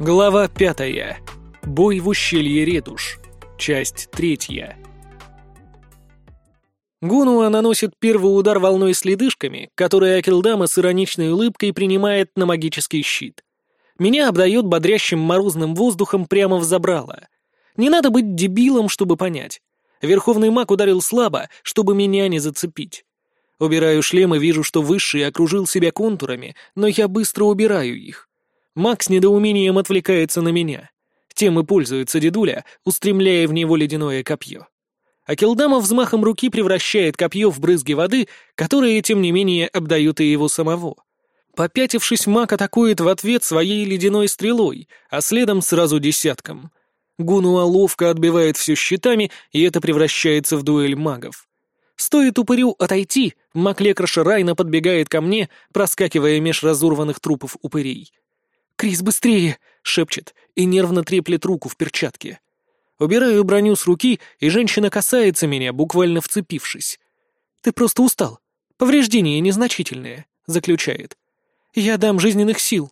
Глава пятая. Бой в ущелье Редуш. Часть третья. Гунуа наносит первый удар волной с ледышками, который Акилдама с ироничной улыбкой принимает на магический щит. Меня обдает бодрящим морозным воздухом прямо в забрало. Не надо быть дебилом, чтобы понять. Верховный маг ударил слабо, чтобы меня не зацепить. Убираю шлем и вижу, что Высший окружил себя контурами, но я быстро убираю их. Макс недоумением отвлекается на меня. Тем и пользуется дедуля, устремляя в него ледяное копье. А Келдама взмахом руки превращает копье в брызги воды, которые, тем не менее, обдают и его самого. Попятившись, маг атакует в ответ своей ледяной стрелой, а следом сразу десятком. Гунуа ловко отбивает все щитами, и это превращается в дуэль магов. Стоит упырю отойти, маг Лекроша Райна подбегает ко мне, проскакивая меж разорванных трупов упырей. «Крис, быстрее!» — шепчет и нервно треплет руку в перчатке. Убираю броню с руки, и женщина касается меня, буквально вцепившись. «Ты просто устал. Повреждения незначительные», — заключает. «Я дам жизненных сил».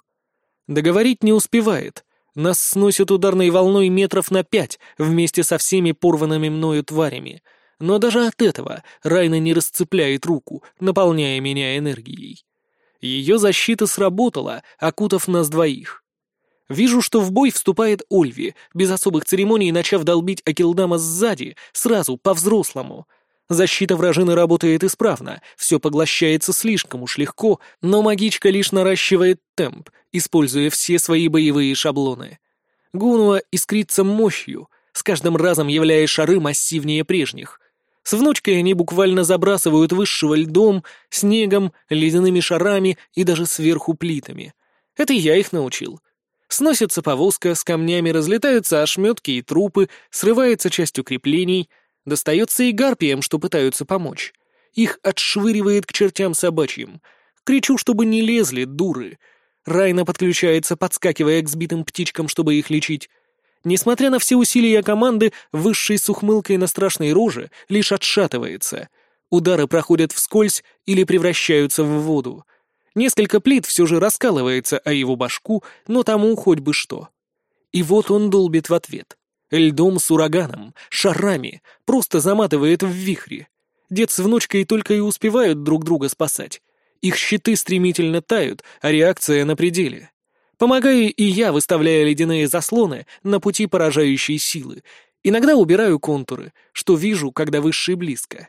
Договорить не успевает. Нас сносят ударной волной метров на пять вместе со всеми порванными мною тварями. Но даже от этого Райна не расцепляет руку, наполняя меня энергией. Ее защита сработала, окутав нас двоих. Вижу, что в бой вступает Ольви, без особых церемоний начав долбить Акилдама сзади, сразу, по-взрослому. Защита вражины работает исправно, все поглощается слишком уж легко, но магичка лишь наращивает темп, используя все свои боевые шаблоны. Гунуа искрится мощью, с каждым разом являя шары массивнее прежних — с внучкой они буквально забрасывают высшего льдом, снегом, ледяными шарами и даже сверху плитами. Это я их научил. Сносится повозка, с камнями разлетаются ошметки и трупы, срывается часть укреплений, достается и гарпиям, что пытаются помочь. Их отшвыривает к чертям собачьим. Кричу, чтобы не лезли, дуры. Райна подключается, подскакивая к сбитым птичкам, чтобы их лечить. Несмотря на все усилия команды, высший с ухмылкой на страшной роже лишь отшатывается. Удары проходят вскользь или превращаются в воду. Несколько плит все же раскалывается о его башку, но тому хоть бы что. И вот он долбит в ответ. Льдом с ураганом, шарами, просто заматывает в вихре. Дед с внучкой только и успевают друг друга спасать. Их щиты стремительно тают, а реакция на пределе. Помогаю и я, выставляя ледяные заслоны на пути поражающей силы. Иногда убираю контуры, что вижу, когда высший близко.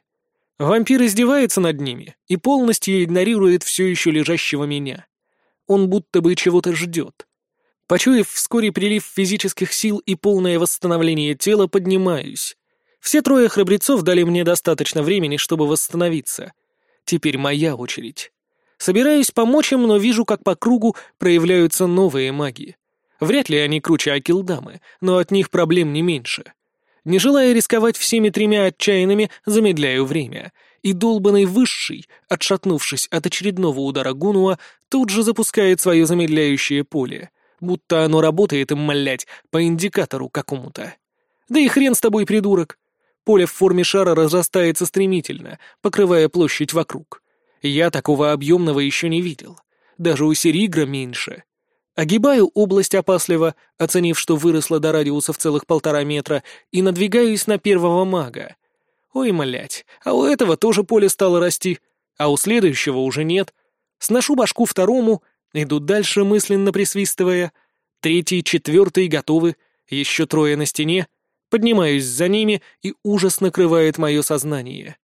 Вампир издевается над ними и полностью игнорирует все еще лежащего меня. Он будто бы чего-то ждет. Почуяв вскоре прилив физических сил и полное восстановление тела, поднимаюсь. Все трое храбрецов дали мне достаточно времени, чтобы восстановиться. Теперь моя очередь. Собираюсь помочь им, но вижу, как по кругу проявляются новые маги. Вряд ли они круче Акилдамы, но от них проблем не меньше. Не желая рисковать всеми тремя отчаянными, замедляю время. И долбанный высший, отшатнувшись от очередного удара Гунуа, тут же запускает свое замедляющее поле, будто оно работает им молять по индикатору какому-то. Да и хрен с тобой, придурок. Поле в форме шара разрастается стремительно, покрывая площадь вокруг. Я такого объемного еще не видел. Даже у Серигра меньше. Огибаю область опасливо, оценив, что выросла до радиуса в целых полтора метра, и надвигаюсь на первого мага. Ой, малять, а у этого тоже поле стало расти, а у следующего уже нет. Сношу башку второму, иду дальше, мысленно присвистывая. Третий, четвертый готовы, еще трое на стене. Поднимаюсь за ними, и ужас накрывает мое сознание.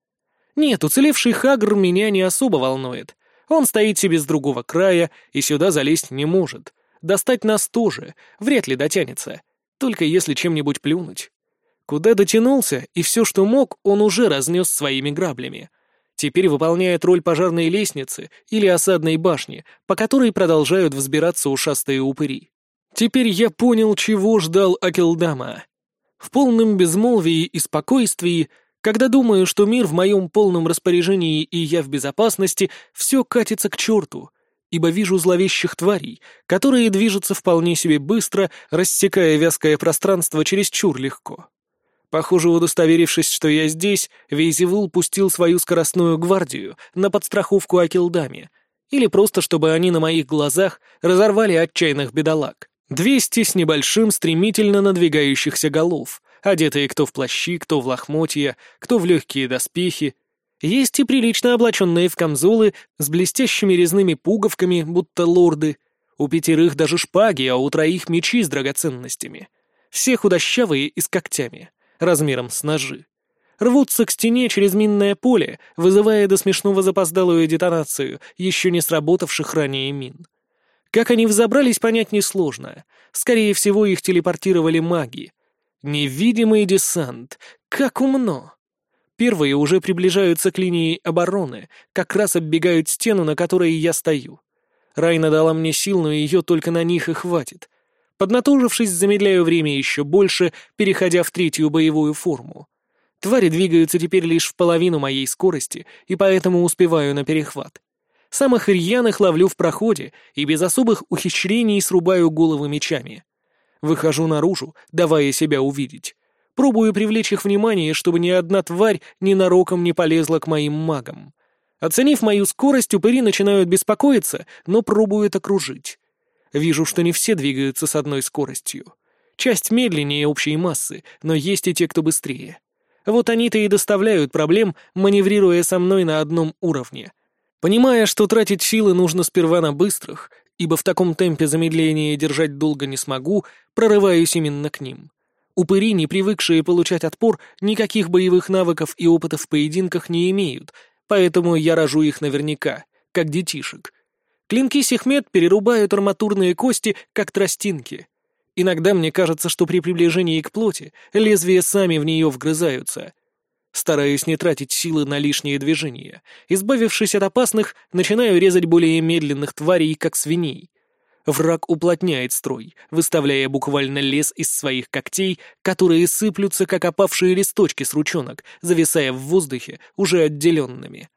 Нет, уцелевший Хагр меня не особо волнует. Он стоит себе с другого края и сюда залезть не может. Достать нас тоже, вряд ли дотянется. Только если чем-нибудь плюнуть. Куда дотянулся, и все, что мог, он уже разнес своими граблями. Теперь выполняет роль пожарной лестницы или осадной башни, по которой продолжают взбираться ушастые упыри. Теперь я понял, чего ждал Акелдама. В полном безмолвии и спокойствии когда думаю, что мир в моем полном распоряжении и я в безопасности, все катится к черту, ибо вижу зловещих тварей, которые движутся вполне себе быстро, рассекая вязкое пространство чересчур легко. Похоже, удостоверившись, что я здесь, Вейзевул пустил свою скоростную гвардию на подстраховку Акилдаме, или просто чтобы они на моих глазах разорвали отчаянных бедолаг. Двести с небольшим стремительно надвигающихся голов, одетые кто в плащи, кто в лохмотья, кто в легкие доспехи. Есть и прилично облаченные в камзолы с блестящими резными пуговками, будто лорды. У пятерых даже шпаги, а у троих мечи с драгоценностями. Все худощавые и с когтями, размером с ножи. Рвутся к стене через минное поле, вызывая до смешного запоздалую детонацию еще не сработавших ранее мин. Как они взобрались, понять несложно. Скорее всего, их телепортировали маги. Невидимый десант. Как умно. Первые уже приближаются к линии обороны, как раз оббегают стену, на которой я стою. Райна дала мне сил, но ее только на них и хватит. Поднатужившись, замедляю время еще больше, переходя в третью боевую форму. Твари двигаются теперь лишь в половину моей скорости, и поэтому успеваю на перехват. Самых рьяных ловлю в проходе и без особых ухищрений срубаю головы мечами. Выхожу наружу, давая себя увидеть. Пробую привлечь их внимание, чтобы ни одна тварь ненароком не полезла к моим магам. Оценив мою скорость, упыри начинают беспокоиться, но пробуют окружить. Вижу, что не все двигаются с одной скоростью. Часть медленнее общей массы, но есть и те, кто быстрее. Вот они-то и доставляют проблем, маневрируя со мной на одном уровне. Понимая, что тратить силы нужно сперва на быстрых, ибо в таком темпе замедления держать долго не смогу, прорываюсь именно к ним. Упыри, не привыкшие получать отпор, никаких боевых навыков и опыта в поединках не имеют, поэтому я рожу их наверняка, как детишек, Клинки Сехмет перерубают арматурные кости, как тростинки. Иногда мне кажется, что при приближении к плоти лезвия сами в нее вгрызаются. Стараюсь не тратить силы на лишние движения. Избавившись от опасных, начинаю резать более медленных тварей, как свиней. Враг уплотняет строй, выставляя буквально лес из своих когтей, которые сыплются, как опавшие листочки с ручонок, зависая в воздухе, уже отделенными.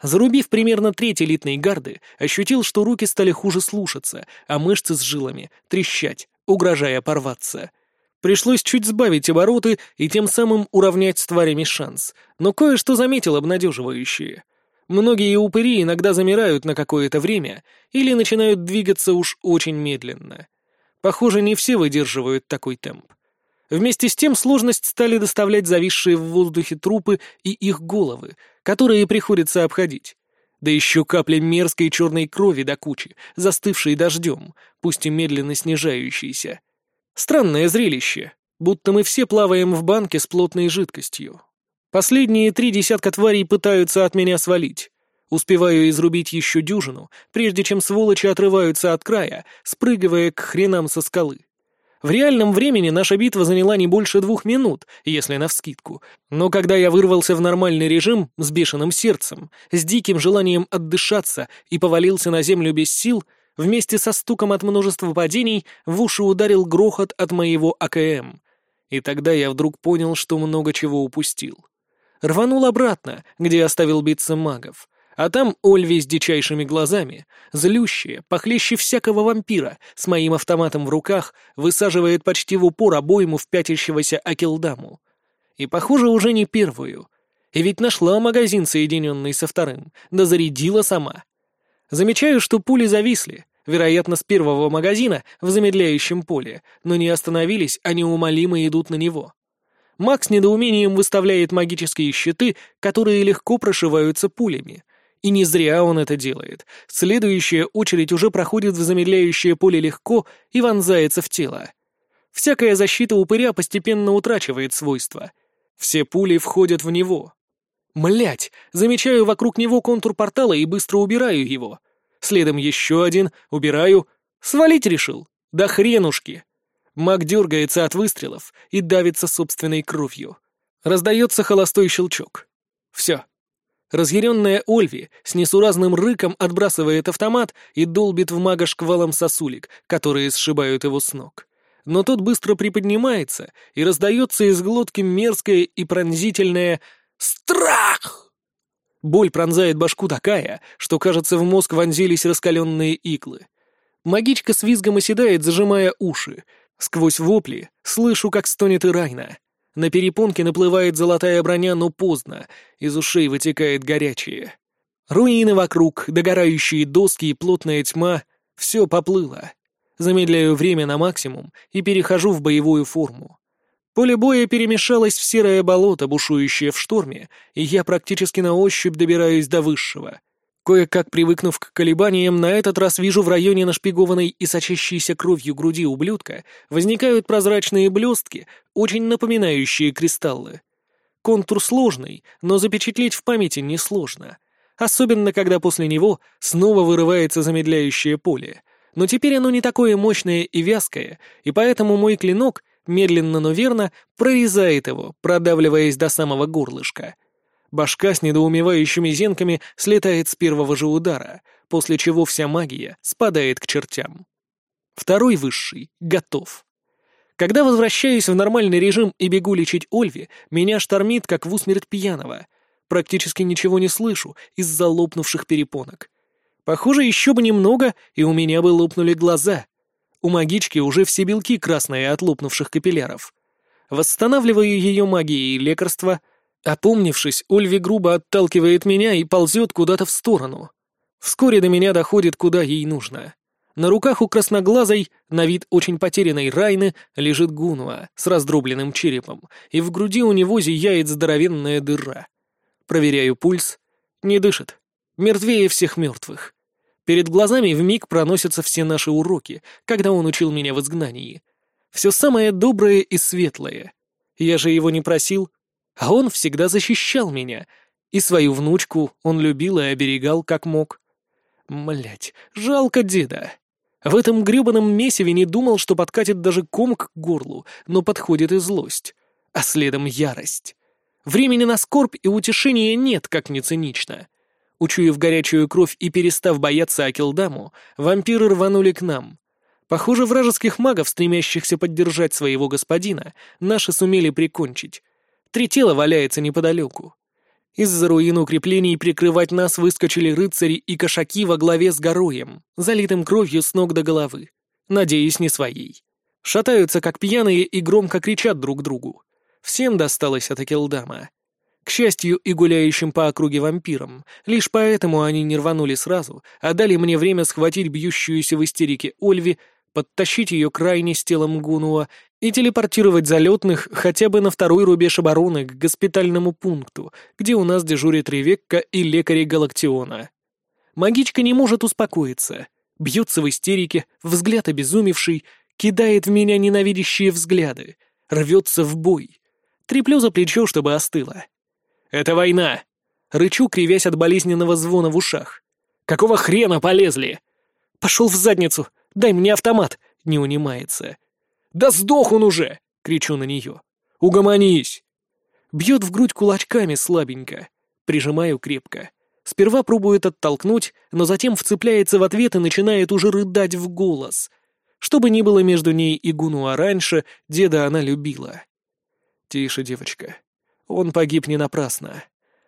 Зарубив примерно треть элитной гарды, ощутил, что руки стали хуже слушаться, а мышцы с жилами трещать, угрожая порваться. Пришлось чуть сбавить обороты и тем самым уравнять с тварями шанс, но кое-что заметил обнадеживающее. Многие упыри иногда замирают на какое-то время или начинают двигаться уж очень медленно. Похоже, не все выдерживают такой темп. Вместе с тем сложность стали доставлять зависшие в воздухе трупы и их головы, которые приходится обходить. Да еще капли мерзкой черной крови до кучи, застывшей дождем, пусть и медленно снижающейся. Странное зрелище, будто мы все плаваем в банке с плотной жидкостью. Последние три десятка тварей пытаются от меня свалить. Успеваю изрубить еще дюжину, прежде чем сволочи отрываются от края, спрыгивая к хренам со скалы. В реальном времени наша битва заняла не больше двух минут, если навскидку. Но когда я вырвался в нормальный режим с бешеным сердцем, с диким желанием отдышаться и повалился на землю без сил, вместе со стуком от множества падений в уши ударил грохот от моего АКМ. И тогда я вдруг понял, что много чего упустил. Рванул обратно, где оставил биться магов. А там Ольви с дичайшими глазами, злющая, похлеще всякого вампира, с моим автоматом в руках, высаживает почти в упор обойму в пятящегося Акилдаму. И, похоже, уже не первую. И ведь нашла магазин, соединенный со вторым, да зарядила сама. Замечаю, что пули зависли, вероятно, с первого магазина в замедляющем поле, но не остановились, а неумолимо идут на него. Макс недоумением выставляет магические щиты, которые легко прошиваются пулями, и не зря он это делает. Следующая очередь уже проходит в замедляющее поле легко и вонзается в тело. Всякая защита упыря постепенно утрачивает свойства. Все пули входят в него. Млять! Замечаю вокруг него контур портала и быстро убираю его. Следом еще один, убираю. Свалить решил? Да хренушки! Маг дергается от выстрелов и давится собственной кровью. Раздается холостой щелчок. Все. Разъяренная Ольви с несуразным рыком отбрасывает автомат и долбит в мага шквалом сосулек, которые сшибают его с ног. Но тот быстро приподнимается, и раздается из глотки мерзкое и пронзительное «Страх!». Боль пронзает башку такая, что, кажется, в мозг вонзились раскаленные иглы. Магичка с визгом оседает, зажимая уши. Сквозь вопли слышу, как стонет Ирайна. На перепонке наплывает золотая броня, но поздно, из ушей вытекает горячее. Руины вокруг, догорающие доски и плотная тьма — все поплыло. Замедляю время на максимум и перехожу в боевую форму. Поле боя перемешалось в серое болото, бушующее в шторме, и я практически на ощупь добираюсь до высшего. Кое-как привыкнув к колебаниям, на этот раз вижу в районе нашпигованной и сочащейся кровью груди ублюдка возникают прозрачные блестки, очень напоминающие кристаллы. Контур сложный, но запечатлеть в памяти несложно. Особенно, когда после него снова вырывается замедляющее поле. Но теперь оно не такое мощное и вязкое, и поэтому мой клинок медленно, но верно, прорезает его, продавливаясь до самого горлышка. Башка с недоумевающими зенками слетает с первого же удара, после чего вся магия спадает к чертям. Второй высший готов. Когда возвращаюсь в нормальный режим и бегу лечить Ольви, меня штормит, как в усмерть пьяного. Практически ничего не слышу из-за лопнувших перепонок. Похоже, еще бы немного, и у меня бы лопнули глаза — у магички уже все белки красные от лопнувших капилляров. Восстанавливаю ее магией и лекарства. Опомнившись, Ольви грубо отталкивает меня и ползет куда-то в сторону. Вскоре до меня доходит, куда ей нужно. На руках у красноглазой, на вид очень потерянной Райны, лежит Гунуа с раздробленным черепом, и в груди у него зияет здоровенная дыра. Проверяю пульс. Не дышит. Мертвее всех мертвых. Перед глазами вмиг проносятся все наши уроки, когда он учил меня в изгнании. Все самое доброе и светлое. Я же его не просил, а он всегда защищал меня. И свою внучку он любил и оберегал как мог. Млять, жалко деда. В этом грёбаном месиве не думал, что подкатит даже ком к горлу, но подходит и злость, а следом ярость. Времени на скорбь и утешение нет, как не цинично. Учуяв горячую кровь и перестав бояться Акилдаму, вампиры рванули к нам. Похоже, вражеских магов, стремящихся поддержать своего господина, наши сумели прикончить. Три тела валяется неподалеку. Из-за руин укреплений прикрывать нас выскочили рыцари и кошаки во главе с Гороем, залитым кровью с ног до головы. Надеюсь, не своей. Шатаются, как пьяные, и громко кричат друг другу. Всем досталось от Акилдама. К счастью, и гуляющим по округе вампирам. Лишь поэтому они не рванули сразу, а дали мне время схватить бьющуюся в истерике Ольви, подтащить ее крайне с телом Гунуа и телепортировать залетных хотя бы на второй рубеж обороны к госпитальному пункту, где у нас дежурит Ревекка и лекари Галактиона. Магичка не может успокоиться. Бьется в истерике, взгляд обезумевший, кидает в меня ненавидящие взгляды, рвется в бой. Треплю за плечо, чтобы остыло. Это война!» Рычу, кривясь от болезненного звона в ушах. «Какого хрена полезли?» «Пошел в задницу! Дай мне автомат!» — не унимается. «Да сдох он уже!» — кричу на нее. «Угомонись!» Бьет в грудь кулачками слабенько. Прижимаю крепко. Сперва пробует оттолкнуть, но затем вцепляется в ответ и начинает уже рыдать в голос. Что бы ни было между ней и Гунуа раньше, деда она любила. «Тише, девочка. Он погиб не напрасно.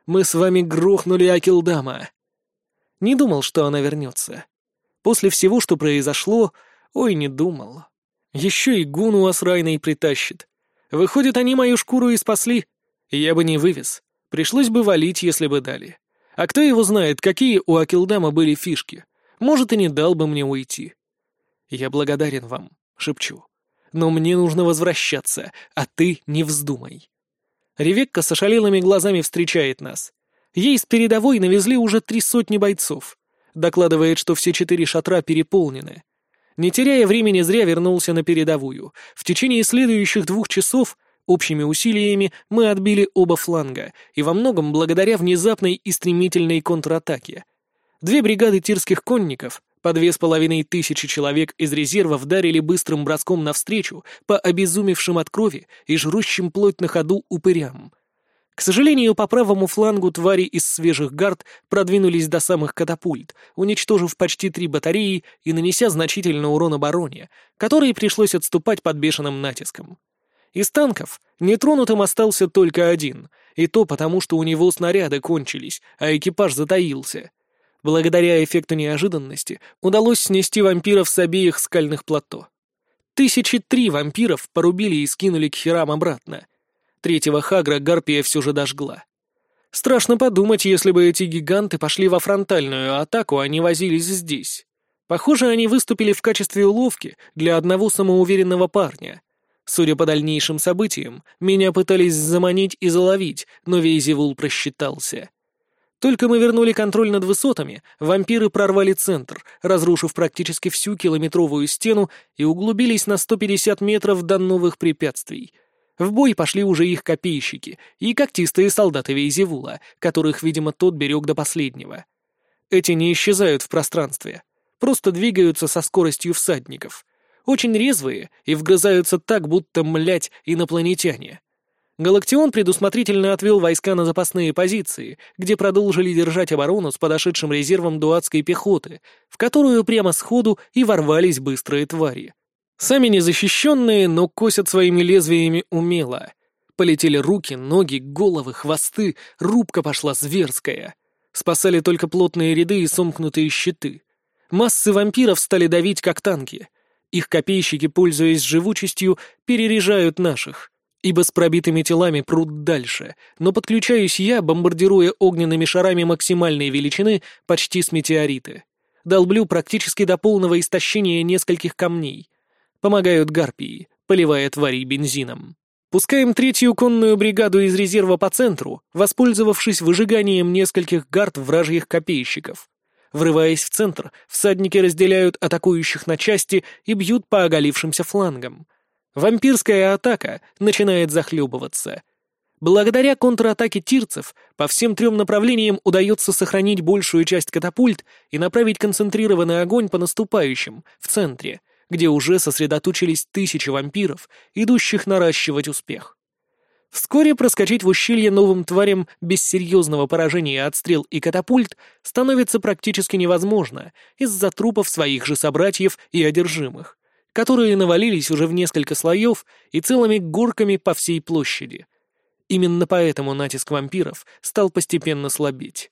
Мы с вами грохнули Акилдама. Не думал, что она вернется. После всего, что произошло, ой, не думал. Еще и Гуну с Райной притащит. Выходит, они мою шкуру и спасли. Я бы не вывез. Пришлось бы валить, если бы дали. А кто его знает, какие у Акилдама были фишки. Может, и не дал бы мне уйти. Я благодарен вам, шепчу. Но мне нужно возвращаться, а ты не вздумай. Ревекка с ошалелыми глазами встречает нас. Ей с передовой навезли уже три сотни бойцов. Докладывает, что все четыре шатра переполнены. Не теряя времени, зря вернулся на передовую. В течение следующих двух часов общими усилиями мы отбили оба фланга, и во многом благодаря внезапной и стремительной контратаке. Две бригады тирских конников, по две с половиной тысячи человек из резерва вдарили быстрым броском навстречу по обезумевшим от крови и жрущим плоть на ходу упырям. К сожалению, по правому флангу твари из свежих гард продвинулись до самых катапульт, уничтожив почти три батареи и нанеся значительный урон обороне, которой пришлось отступать под бешеным натиском. Из танков нетронутым остался только один, и то потому, что у него снаряды кончились, а экипаж затаился — Благодаря эффекту неожиданности удалось снести вампиров с обеих скальных плато. Тысячи три вампиров порубили и скинули к херам обратно. Третьего Хагра Гарпия все же дожгла. Страшно подумать, если бы эти гиганты пошли во фронтальную атаку, а не возились здесь. Похоже, они выступили в качестве уловки для одного самоуверенного парня. Судя по дальнейшим событиям, меня пытались заманить и заловить, но Вейзевул просчитался. Только мы вернули контроль над высотами, вампиры прорвали центр, разрушив практически всю километровую стену и углубились на 150 метров до новых препятствий. В бой пошли уже их копейщики и когтистые солдаты Вейзевула, которых, видимо, тот берег до последнего. Эти не исчезают в пространстве, просто двигаются со скоростью всадников. Очень резвые и вгрызаются так, будто, млять, инопланетяне. Галактион предусмотрительно отвел войска на запасные позиции, где продолжили держать оборону с подошедшим резервом дуатской пехоты, в которую прямо сходу и ворвались быстрые твари. Сами незащищенные, но косят своими лезвиями умело. Полетели руки, ноги, головы, хвосты, рубка пошла зверская. Спасали только плотные ряды и сомкнутые щиты. Массы вампиров стали давить, как танки. Их копейщики, пользуясь живучестью, переряжают наших ибо с пробитыми телами прут дальше, но подключаюсь я, бомбардируя огненными шарами максимальной величины почти с метеориты. Долблю практически до полного истощения нескольких камней. Помогают гарпии, поливая тварей бензином. Пускаем третью конную бригаду из резерва по центру, воспользовавшись выжиганием нескольких гард вражьих копейщиков. Врываясь в центр, всадники разделяют атакующих на части и бьют по оголившимся флангам — Вампирская атака начинает захлебываться. Благодаря контратаке тирцев по всем трем направлениям удается сохранить большую часть катапульт и направить концентрированный огонь по наступающим, в центре, где уже сосредоточились тысячи вампиров, идущих наращивать успех. Вскоре проскочить в ущелье новым тварям без серьезного поражения отстрел и катапульт становится практически невозможно из-за трупов своих же собратьев и одержимых которые навалились уже в несколько слоев и целыми горками по всей площади. Именно поэтому натиск вампиров стал постепенно слабеть.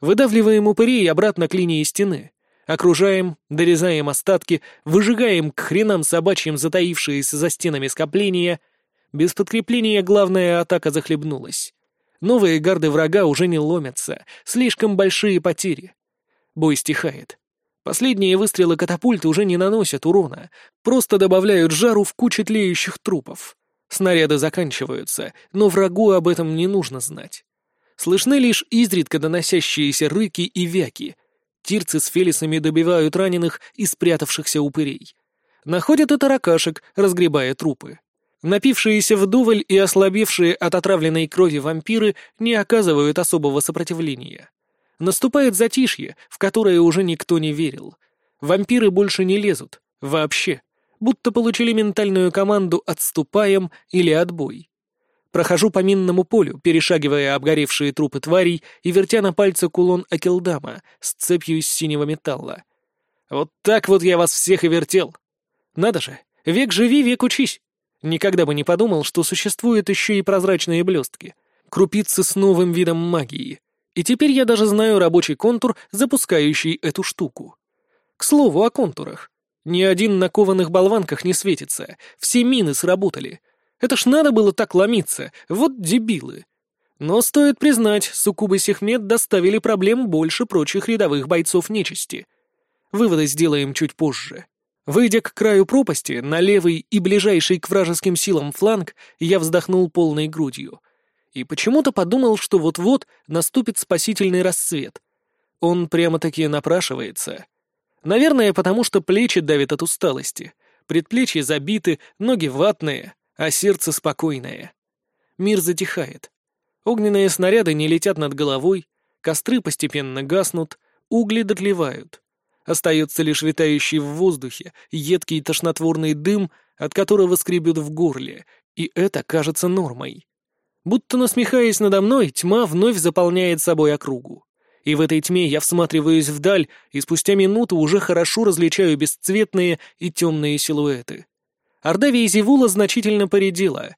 Выдавливаем упырей обратно к линии стены, окружаем, дорезаем остатки, выжигаем к хренам собачьим затаившиеся за стенами скопления. Без подкрепления главная атака захлебнулась. Новые гарды врага уже не ломятся, слишком большие потери. Бой стихает. Последние выстрелы катапульты уже не наносят урона, просто добавляют жару в кучу тлеющих трупов. Снаряды заканчиваются, но врагу об этом не нужно знать. Слышны лишь изредка доносящиеся рыки и вяки. Тирцы с фелисами добивают раненых и спрятавшихся упырей. Находят и таракашек, разгребая трупы. Напившиеся вдоволь и ослабевшие от отравленной крови вампиры не оказывают особого сопротивления. Наступает затишье, в которое уже никто не верил. Вампиры больше не лезут. Вообще. Будто получили ментальную команду «отступаем» или «отбой». Прохожу по минному полю, перешагивая обгоревшие трупы тварей и вертя на пальце кулон Акелдама с цепью из синего металла. Вот так вот я вас всех и вертел. Надо же, век живи, век учись. Никогда бы не подумал, что существуют еще и прозрачные блестки. Крупицы с новым видом магии — и теперь я даже знаю рабочий контур, запускающий эту штуку. К слову о контурах. Ни один на кованых болванках не светится, все мины сработали. Это ж надо было так ломиться, вот дебилы. Но стоит признать, суккубы Сехмет доставили проблем больше прочих рядовых бойцов нечисти. Выводы сделаем чуть позже. Выйдя к краю пропасти, на левый и ближайший к вражеским силам фланг, я вздохнул полной грудью — и почему-то подумал, что вот-вот наступит спасительный рассвет. Он прямо-таки напрашивается. Наверное, потому что плечи давят от усталости, предплечья забиты, ноги ватные, а сердце спокойное. Мир затихает. Огненные снаряды не летят над головой, костры постепенно гаснут, угли дотлевают. Остается лишь витающий в воздухе едкий тошнотворный дым, от которого скребет в горле, и это кажется нормой. Будто насмехаясь надо мной, тьма вновь заполняет собой округу. И в этой тьме я всматриваюсь вдаль, и спустя минуту уже хорошо различаю бесцветные и темные силуэты. Ордавия Зевула значительно поредела.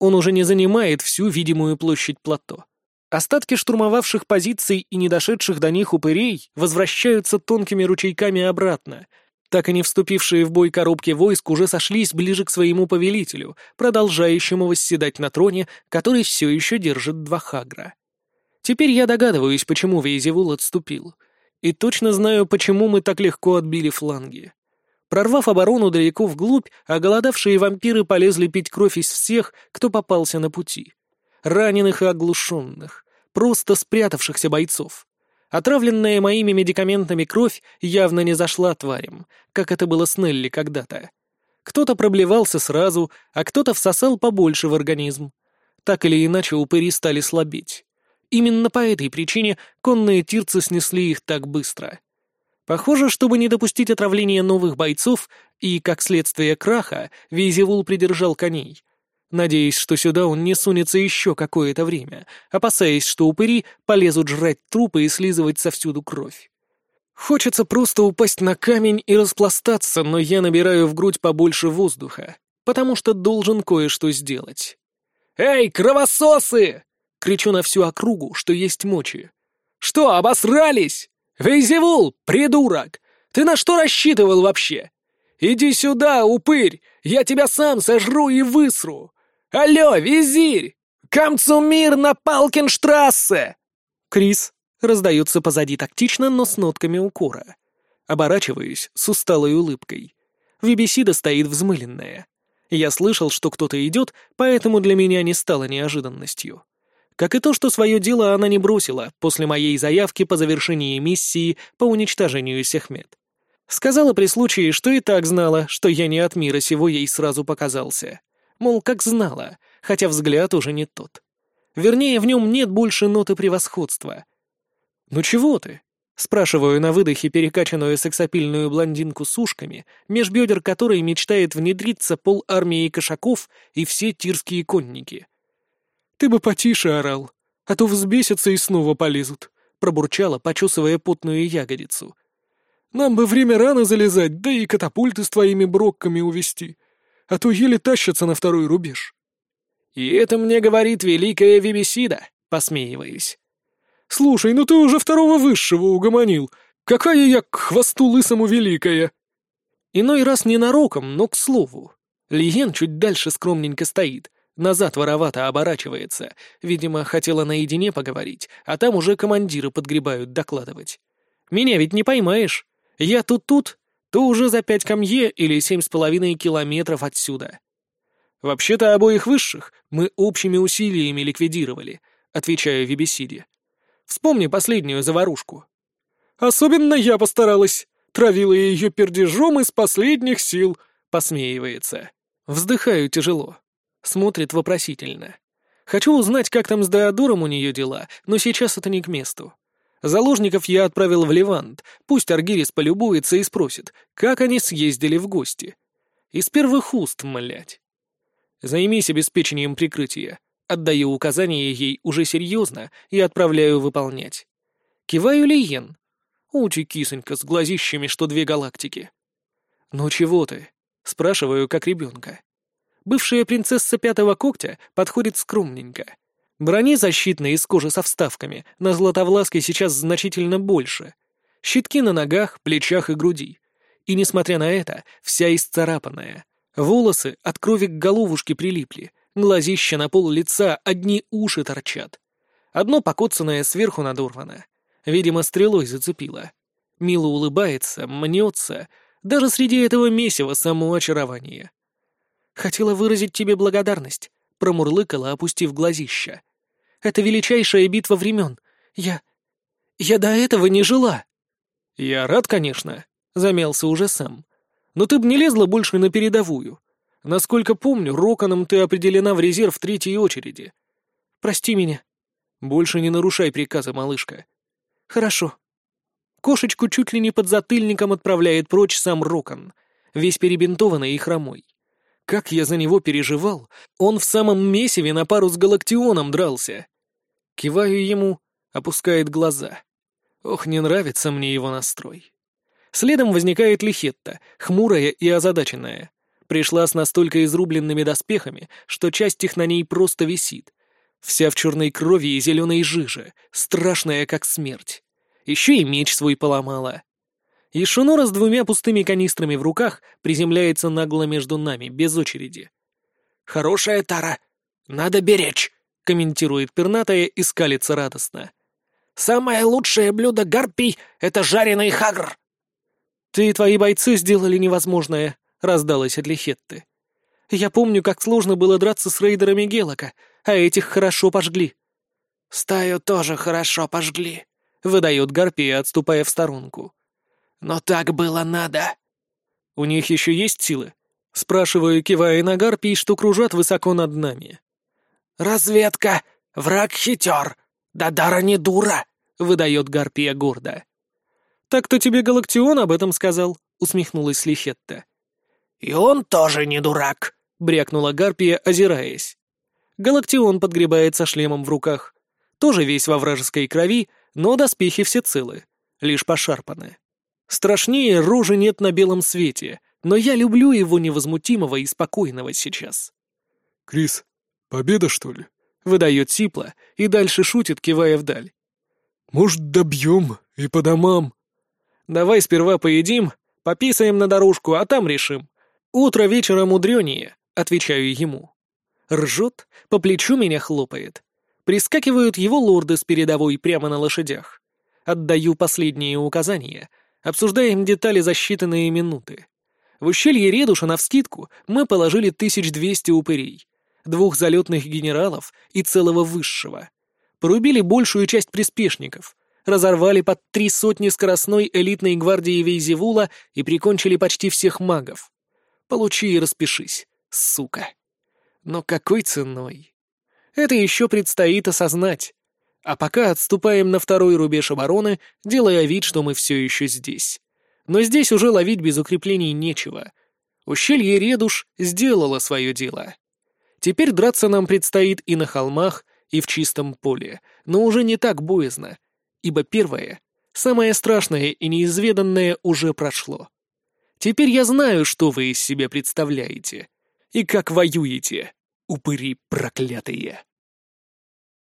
Он уже не занимает всю видимую площадь плато. Остатки штурмовавших позиций и не дошедших до них упырей возвращаются тонкими ручейками обратно — так и не вступившие в бой коробки войск уже сошлись ближе к своему повелителю, продолжающему восседать на троне, который все еще держит два хагра. Теперь я догадываюсь, почему Вейзевул отступил. И точно знаю, почему мы так легко отбили фланги. Прорвав оборону далеко вглубь, оголодавшие вампиры полезли пить кровь из всех, кто попался на пути. Раненых и оглушенных, просто спрятавшихся бойцов. Отравленная моими медикаментами кровь явно не зашла тварям, как это было с Нелли когда-то. Кто-то проблевался сразу, а кто-то всосал побольше в организм. Так или иначе упыри стали слабеть. Именно по этой причине конные тирцы снесли их так быстро. Похоже, чтобы не допустить отравления новых бойцов и, как следствие краха, Вейзевул придержал коней. Надеясь, что сюда он не сунется еще какое-то время, опасаясь, что упыри полезут жрать трупы и слизывать совсюду кровь. Хочется просто упасть на камень и распластаться, но я набираю в грудь побольше воздуха, потому что должен кое-что сделать. «Эй, кровососы!» — кричу на всю округу, что есть мочи. «Что, обосрались? Вейзевул, придурок! Ты на что рассчитывал вообще? Иди сюда, упырь! Я тебя сам сожру и высру! Алло, визирь! Камцумир на Палкинштрассе!» Крис раздается позади тактично, но с нотками укора. Оборачиваюсь с усталой улыбкой. Вибисида стоит взмыленная. Я слышал, что кто-то идет, поэтому для меня не стало неожиданностью. Как и то, что свое дело она не бросила после моей заявки по завершении миссии по уничтожению Сехмет. Сказала при случае, что и так знала, что я не от мира сего ей сразу показался. Мол, как знала, хотя взгляд уже не тот. Вернее, в нем нет больше ноты превосходства. «Ну чего ты?» — спрашиваю на выдохе перекачанную сексапильную блондинку с ушками, меж бедер которой мечтает внедриться пол армии кошаков и все тирские конники — «Ты бы потише орал, а то взбесятся и снова полезут», — пробурчала, почесывая потную ягодицу. «Нам бы время рано залезать, да и катапульты с твоими брокками увести, а то еле тащатся на второй рубеж». «И это мне говорит великая Вибисида», — посмеиваясь. «Слушай, ну ты уже второго высшего угомонил. Какая я к хвосту лысому великая!» Иной раз ненароком, но к слову. Лиен чуть дальше скромненько стоит, Назад воровато оборачивается. Видимо, хотела наедине поговорить, а там уже командиры подгребают докладывать. Меня ведь не поймаешь. Я тут-тут, то уже за пять камье или семь с половиной километров отсюда. Вообще-то обоих высших мы общими усилиями ликвидировали, отвечаю Вибесиде. Вспомни последнюю заварушку. Особенно я постаралась. Травила ее пердежом из последних сил, посмеивается. Вздыхаю тяжело. Смотрит вопросительно. Хочу узнать, как там с Деодором у нее дела, но сейчас это не к месту. Заложников я отправил в Левант, пусть Аргирис полюбуется и спросит, как они съездили в гости. Из первых уст, млять. Займись обеспечением прикрытия. Отдаю указания ей уже серьезно и отправляю выполнять. Киваю Лиен. Ути кисонька с глазищами, что две галактики. «Ну чего ты?» — спрашиваю, как ребенка. Бывшая принцесса пятого когтя подходит скромненько. Брони защитной из кожи со вставками, на златовласке сейчас значительно больше. Щитки на ногах, плечах и груди. И, несмотря на это, вся исцарапанная. Волосы от крови к головушке прилипли, глазища на пол лица, одни уши торчат. Одно покоцанное сверху надорвано. Видимо, стрелой зацепило. Мило улыбается, мнется, даже среди этого месива само очарование. Хотела выразить тебе благодарность», — промурлыкала, опустив глазища. «Это величайшая битва времен. Я... я до этого не жила». «Я рад, конечно», — замялся уже сам. «Но ты б не лезла больше на передовую. Насколько помню, Роконом ты определена в резерв третьей очереди. Прости меня». «Больше не нарушай приказа, малышка». «Хорошо». Кошечку чуть ли не под затыльником отправляет прочь сам Рокон, весь перебинтованный и хромой. Как я за него переживал! Он в самом месиве на пару с Галактионом дрался. Киваю ему, опускает глаза. Ох, не нравится мне его настрой. Следом возникает Лихетта, хмурая и озадаченная. Пришла с настолько изрубленными доспехами, что часть их на ней просто висит. Вся в черной крови и зеленой жиже, страшная как смерть. Еще и меч свой поломала. И Шунора с двумя пустыми канистрами в руках приземляется нагло между нами, без очереди. «Хорошая тара! Надо беречь!» — комментирует пернатая и скалится радостно. Самое лучшее блюдо гарпий — это жареный хагр!» «Ты и твои бойцы сделали невозможное», — раздалось от Лихетты. «Я помню, как сложно было драться с рейдерами Гелока, а этих хорошо пожгли». «Стаю тоже хорошо пожгли», — выдает Гарпия, отступая в сторонку. «Но так было надо». «У них еще есть силы?» — спрашиваю, кивая на Гарпий, что кружат высоко над нами. «Разведка! Враг хитер! Дадара не дура!» — выдает Гарпия гордо. «Так-то тебе Галактион об этом сказал», — усмехнулась Лихетта. «И он тоже не дурак», — брякнула Гарпия, озираясь. Галактион подгребает со шлемом в руках. Тоже весь во вражеской крови, но доспехи все целы, лишь пошарпаны. Страшнее рожи нет на белом свете, но я люблю его невозмутимого и спокойного сейчас. «Крис, победа, что ли?» — выдает Сипла и дальше шутит, кивая вдаль. «Может, добьем и по домам?» «Давай сперва поедим, пописаем на дорожку, а там решим. Утро вечера мудренее», — отвечаю ему. Ржет, по плечу меня хлопает. Прискакивают его лорды с передовой прямо на лошадях. Отдаю последние указания. Обсуждаем детали за считанные минуты. В ущелье Редуша навскидку мы положили 1200 упырей, двух залетных генералов и целого высшего. Порубили большую часть приспешников, разорвали под три сотни скоростной элитной гвардии Вейзевула и прикончили почти всех магов. Получи и распишись, сука. Но какой ценой? Это еще предстоит осознать. А пока отступаем на второй рубеж обороны, делая вид, что мы все еще здесь. Но здесь уже ловить без укреплений нечего. Ущелье Редуш сделало свое дело. Теперь драться нам предстоит и на холмах, и в чистом поле, но уже не так боязно, ибо первое, самое страшное и неизведанное уже прошло. Теперь я знаю, что вы из себя представляете и как воюете упыри проклятые.